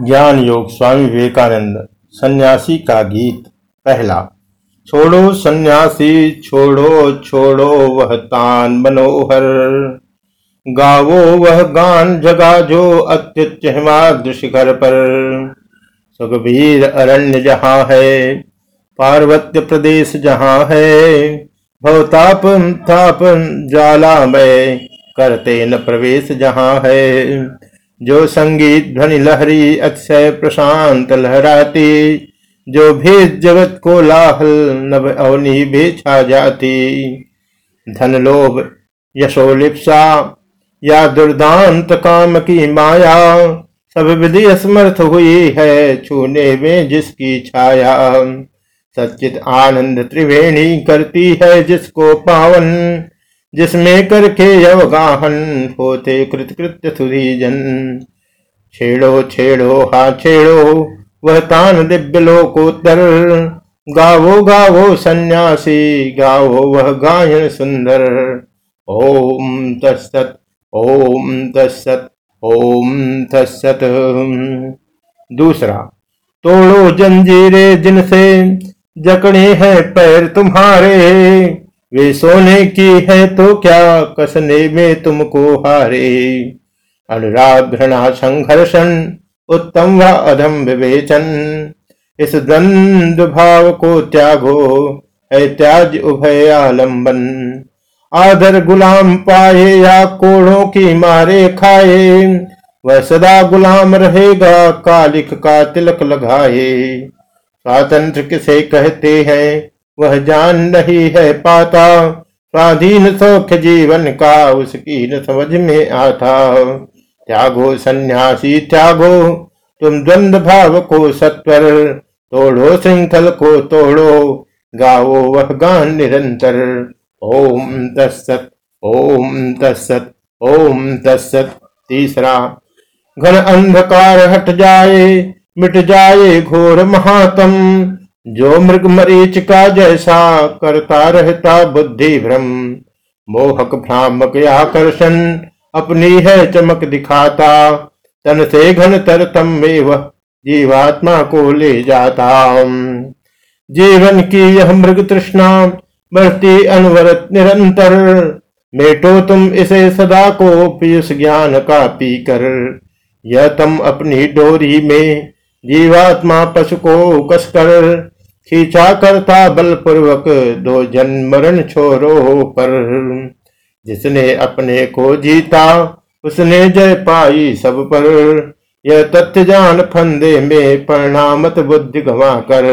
ज्ञान योग स्वामी विवेकानंद, सन्यासी का गीत, पहला। छोड़ो सन्यासी, छोड़ो छोड़ो वह तान मनोहर। गावो वह गान, जगा जो अत्युच्च शिखर पर। सुखबीर अरण्य जहाँ है, पार्वत्य प्रदेश जहाँ है भवतापन ताप ज्वाला में करते न प्रवेश जहाँ है। जो संगीत ध्वनि लहरी अक्षय प्रशांत लहराती, जो भेद जगत को लाहल नभ अवनी भी छा जाती। धन लोभ यशोलिप्सा या दुर्दांत काम की माया, सब विधि असमर्थ हुई है छूने में जिसकी छाया। सचित आनंद त्रिवेणी करती है जिसको पावन जिसमें करके अवगाहन होते कृतकृत्य सुधी जन छेड़ो छेड़ो, हा छेड़ो, वह तान दिव्य लोकोत्तर। गावो गावो सन्यासी, गावो वह गायन सुंदर। ओम तत्सत ओम तत्सत ओम तत्सत। दूसरा, तोड़ो जंजीरे जिनसे जकड़े हैं पैर तुम्हारे। वे सोने की है तो क्या कसने में तुमको हारे? अनुराग घृणा संघर्षण, उत्तम व अधम विवेचन। इस द्वंद भाव को त्यागो, है त्याज उभय आलंबन आदर गुलाम पाए या कोड़ों की मारे खाए, वह सदा गुलाम रहेगा, कालिक का तिलक लगाए। स्वातंत्र किसे कहते हैं? वह जान नहीं है पाता। स्वाधीन सौख्य जीवन का उसकी न समझ में आता। त्यागो सन्यासी, त्यागो, तुम द्वंद भाव को सत्वर। तोड़ो श्रृंखल को तोड़ो, गाओ वह गान निरंतर। ओम तत्सत ओम तत्सत ओम तत्सत। तीसरा, घन अंधकार हट जाए, मिट जाए घोर महातम। जो मृग मरीच का जैसा करता रहता बुद्धि भ्रम, मोहक भ्रामक आकर्षण अपनी है चमक दिखाता, तन से घन तरतम में जीवात्मा को ले जाता। जीवन की यह मृग तृष्णा बढ़ती अनवरत निरंतर, मेटो तुम इसे सदा को पीयूष ज्ञान का पीकर। यह तुम अपनी डोरी में जीवात्मा पशु को कसकर खींचा करता बलपूर्वक दो जन्म मरण छोरो पर। जिसने अपने को जीता, उसने जय पाई सब पर। यह तथ्य जान फंदे में परिणामत बुद्धि गवा कर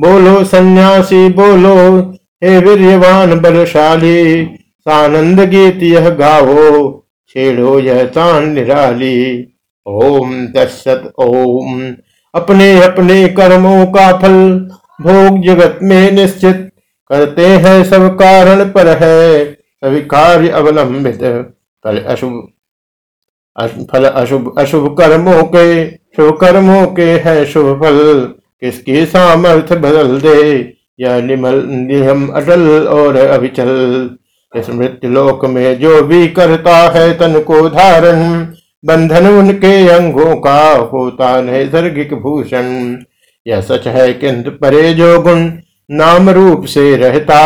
बोलो सन्यासी, बोलो, हे वीरवान बलशाली, सानंद गीत यह गावो छेड़ो यह तान निराली। ओम तत्सत ओम। अपने अपने कर्मों का फल भोग जगत में निश्चित। करते हैं सब कारण पर है। सभी कार्य अवलंबित। फल अशुभ। फल अशुभ अशुभ कर्मों के, शुभ कर्मों के है शुभ फल। किसकी सामर्थ्य बदल दे? यह निमल, नियम अटल और अभिचल इस मृत्यु लोक में जो भी करता है तन को धारण। बंधन उनके अंगों का होता नैसर्गिक भूषण। यह सच है किंतु परे जो गुण नाम रूप से रहता,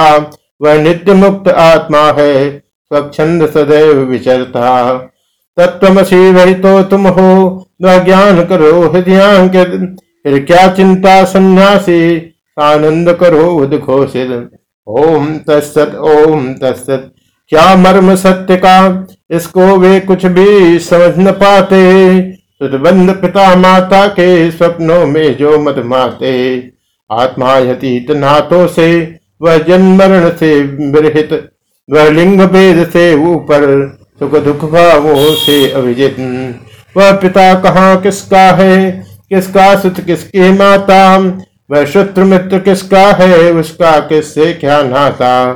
वह नित्य मुक्त आत्मा है, स्वच्छंद सदैव विचरता। तत्वमसी वही तो तुम हो, न ज्ञान करो हृदय फिर क्या चिंता सन्यासी, आनंद करो उद्घोषित। ओम तत्सत ओम तत्सत। क्या मर्म सत्य का, इसको वे कुछ भी समझ न पाते। सुदबंध पिता माता के स्वप्नों में जो मत माते आत्मा यतीत नाथों से वह जन्म मरण से विरहित, वह लिंग भेद से ऊपर, सुख दुख भावों से अभिजित। वह पिता कहाँ किसका है, किसका सुत किसकी माता, वह शत्रु मित्र किसका है, उसका किससे क्या नाता?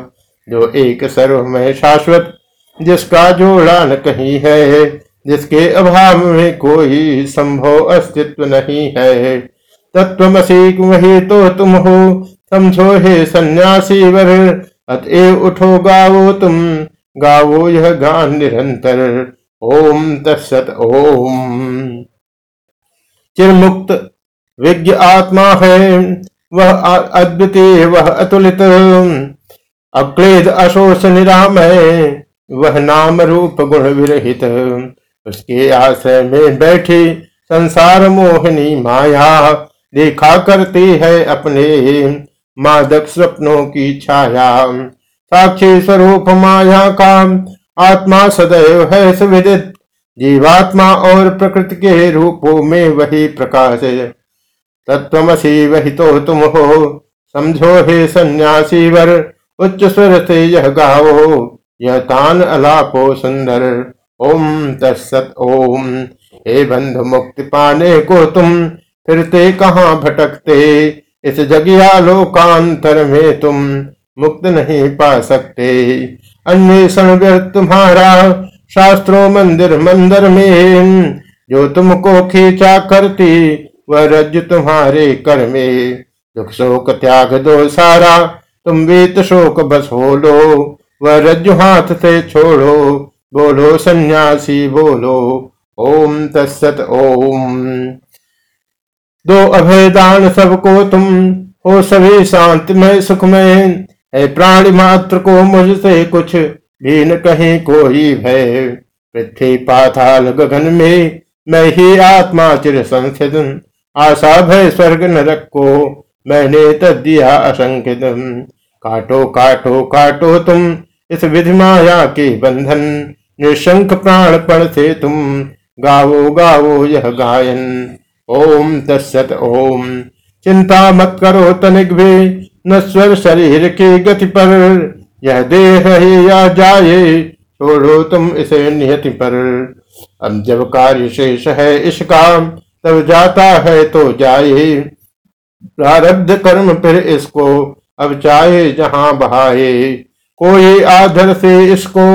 जो एक सर्व में शाश्वत, जिसका जोड़ा न कहीं है जिसके अभाव में कोई संभव अस्तित्व नहीं है। तत्वमसी वही तो तुम हो, समझो हे सन्यासी वर, अतएव उठो गावो तुम, गावो यह गान निरंतर। ओम तत्सत ओम। चिरमुक्त विज्ञ आत्मा है, वह अद्वितीय, वह अतुलित। अक्लेद अशोष निराम है वह नाम रूप गुण विरहित। उसके आश्रय में बैठी संसार मोहिनी माया देखा करती है अपने मादक स्वप्नों की छाया। साक्षी स्वरूप माया का आत्मा सदैव है सुविदित। जीवात्मा और प्रकृति के रूपों में वही प्रकाश है। वही तो तुम हो, समझो हे सन्यासी वर, उच्च स्वर से यह गाओ, यह तान अलापो सुंदर। ओम तत्सत ओम। हे बंधु मुक्ति पाने को तुम फिरते कहाँ भटकते? इस जगिया लोकांतर में तुम मुक्त नहीं पा सकते। अन्वेषण व्यर्थ तुम्हारा, शास्त्रों मंदिर मंदिर में। जो तुमको खींचा करती, वह रज तुम्हारे कर में। दुख शोक त्याग दो सारा, तुम वीत शोक बस हो लो, वह रज्जु हाथ से छोड़ो। बोलो सन्यासी बोलो। ओम तत्सत ओम। दो अभेदान सबको तुम, हो सभी शांति में सुख में प्राणी मात्र को मुझसे कुछ भी न कहीं कोई भय पृथ्वी पाताल गगन में मैं ही आत्मा चिर संस्थित आशा भय स्वर्ग नरक को मैंने तद दिया असंख्य काटो काटो काटो तुम इस विधि माया के बंधन, निशंक प्राणपण से तुम गावो गावो यह गायन। ओम तत्सत ओम। चिंता मत करो तनिक भी न स्वर शरीर की गति पर। यह देह ही या जाए, छोड़ो तुम इसे नियति पर। अब जब कार्य शेष है इसका तब जाता है तो जाए। प्रारब्ध कर्म फिर इसको, अब चाहे जहाँ बहाए। कोई आदर से इसको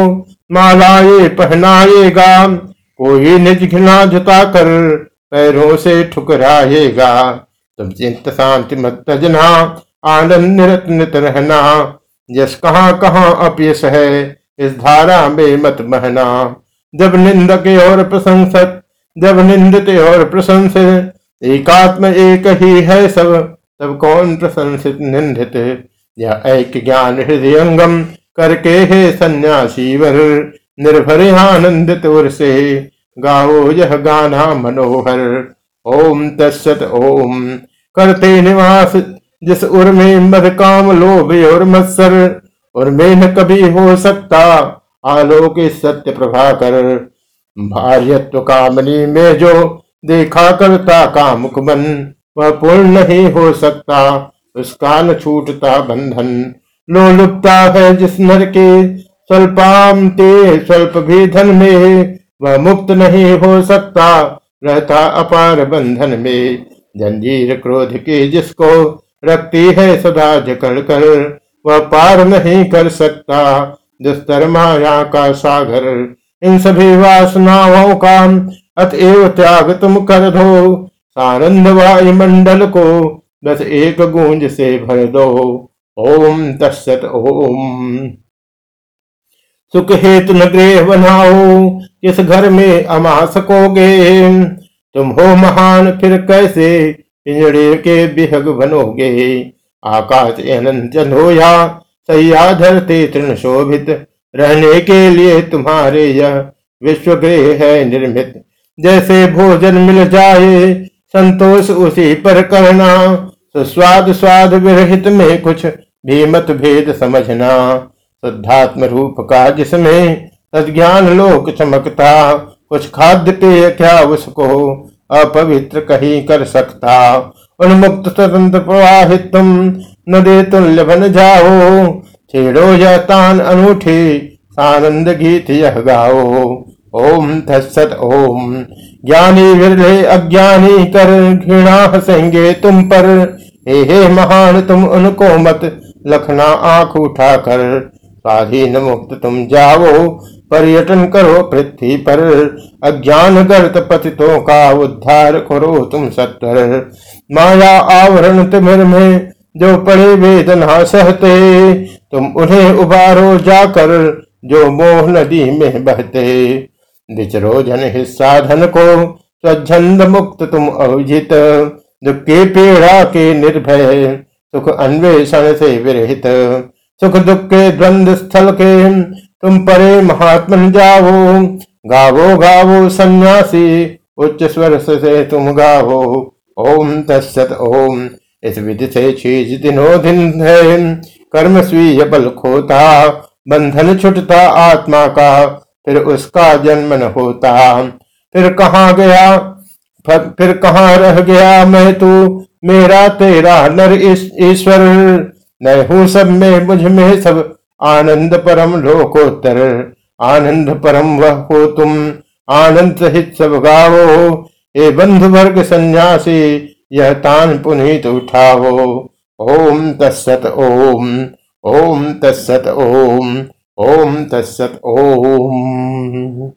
मालाए पहनाएगा, कोई निज घिना जुता कर पैरों से ठुकराएगा। तुम चिंत शांति मत तजना आनंद निरत नित रहना। यश कहाँ कहाँ अपयश है, इस धारा में मत बहना। जब निंदक और प्रशंसक जब निंदित और प्रशंसित एकात्म एक ही है सब, तब कौन प्रशंसित निंदित? या एक ज्ञान हृदयंगम करके हे सन्यासी वर, निर्भर आनंदित उर से गाओ यह गाना मनोहर। ओम तत्सत ओम। करते निवास, जिस उर्मे में मद काम लोभ और मत्सर और में न कभी हो सकता आलोक सत्य प्रभाकर। भार्यत्व कामनी में जो देखा करता कामुक बन वह पूर्ण नहीं हो सकता। उसका न छूटता बंधन। लो लोलुपता है जिस नर के, स्वल्पाम ते स्वल्प भी धन में। वह मुक्त नहीं हो सकता, रहता अपार बंधन में। जंजीर क्रोध के जिसको रखती है सदा जकड़ कर, वह पार नहीं कर सकता। दुस्तर माया का सागर, इन सभी वासनाओं का अतएव त्याग तुम कर दो। सानंद वायुमंडल को बस एक गूंज से भर दो ओम तत्सत ओम। सुख हेतु न गृह बनाओ, किस घर में अमा सकोगे? तुम हो महान, फिर कैसे पिंजड़े के बिहग बनोगे? आकाश अनंत या सैया धरते तृण शोभित। रहने के लिए तुम्हारे यह विश्व गृह है निर्मित। जैसे भोजन मिल जाए, संतोष उसी पर करना। तो स्वाद विरहित में कुछ भी मत भेद समझना। शुद्धात्म रूप का जिसमें सज्ञान लोक चमकता। कुछ खाद्य पेय क्या उसको अपवित्र कहीं कर सकता। उन्मुक्त स्वतंत्र प्रवाहित तुम नदे तुल्य बन जाओ। छेड़ो यह तान अनूठी आनंद गीत यह गाओ। ओम तत्सत ओम। ज्ञानी विरले अज्ञानी कर घृणा हसेंगे तुम पर। हे हे महान, तुम उनको मत लखना आँख उठा कर स्वाधीन मुक्त तुम जाओ, पर्यटन करो पृथ्वी पर। अज्ञान गर्त पतितों का उद्धार करो तुम सत्वर। माया आवरण तिमिर में जो पड़े वेदना सहते, तुम उन्हें उबारो जाकर जो मोह नदी में बहते। विचरो जन हिस्सा धन को स्वच्छंद मुक्त तुम अभिजित। दुख के पीड़ा के निर्भय, सुख अन्वेषण से विरहित। सुख दुख के द्वंद स्थल के, तुम परे महात्मन जाओ गावो गावो सन्यासी, उच्च स्वर से तुम गावो। ओम तत्सत ओम, इस विधि से चीज़ दिनो दिन है। कर्म स्वीय बल खोता, बंधन छुटता आत्मा का। फिर उसका जन्म न होता। फिर कहा गया? फिर कहाँ रह गया मैं तू? मेरा तेरा नर ईश्वर। मैं हूँ सब में, मुझमें सब आनंद परम लोकोत्तर। आनंद परम वह हो तुम, आनंद सहित सब गावो। हे बंधु वर्ग संन्यासी, यह तान पुनीत उठावो। ओम तत्सत ओम ओम तत्सत ओम। ओम तत्सत ओम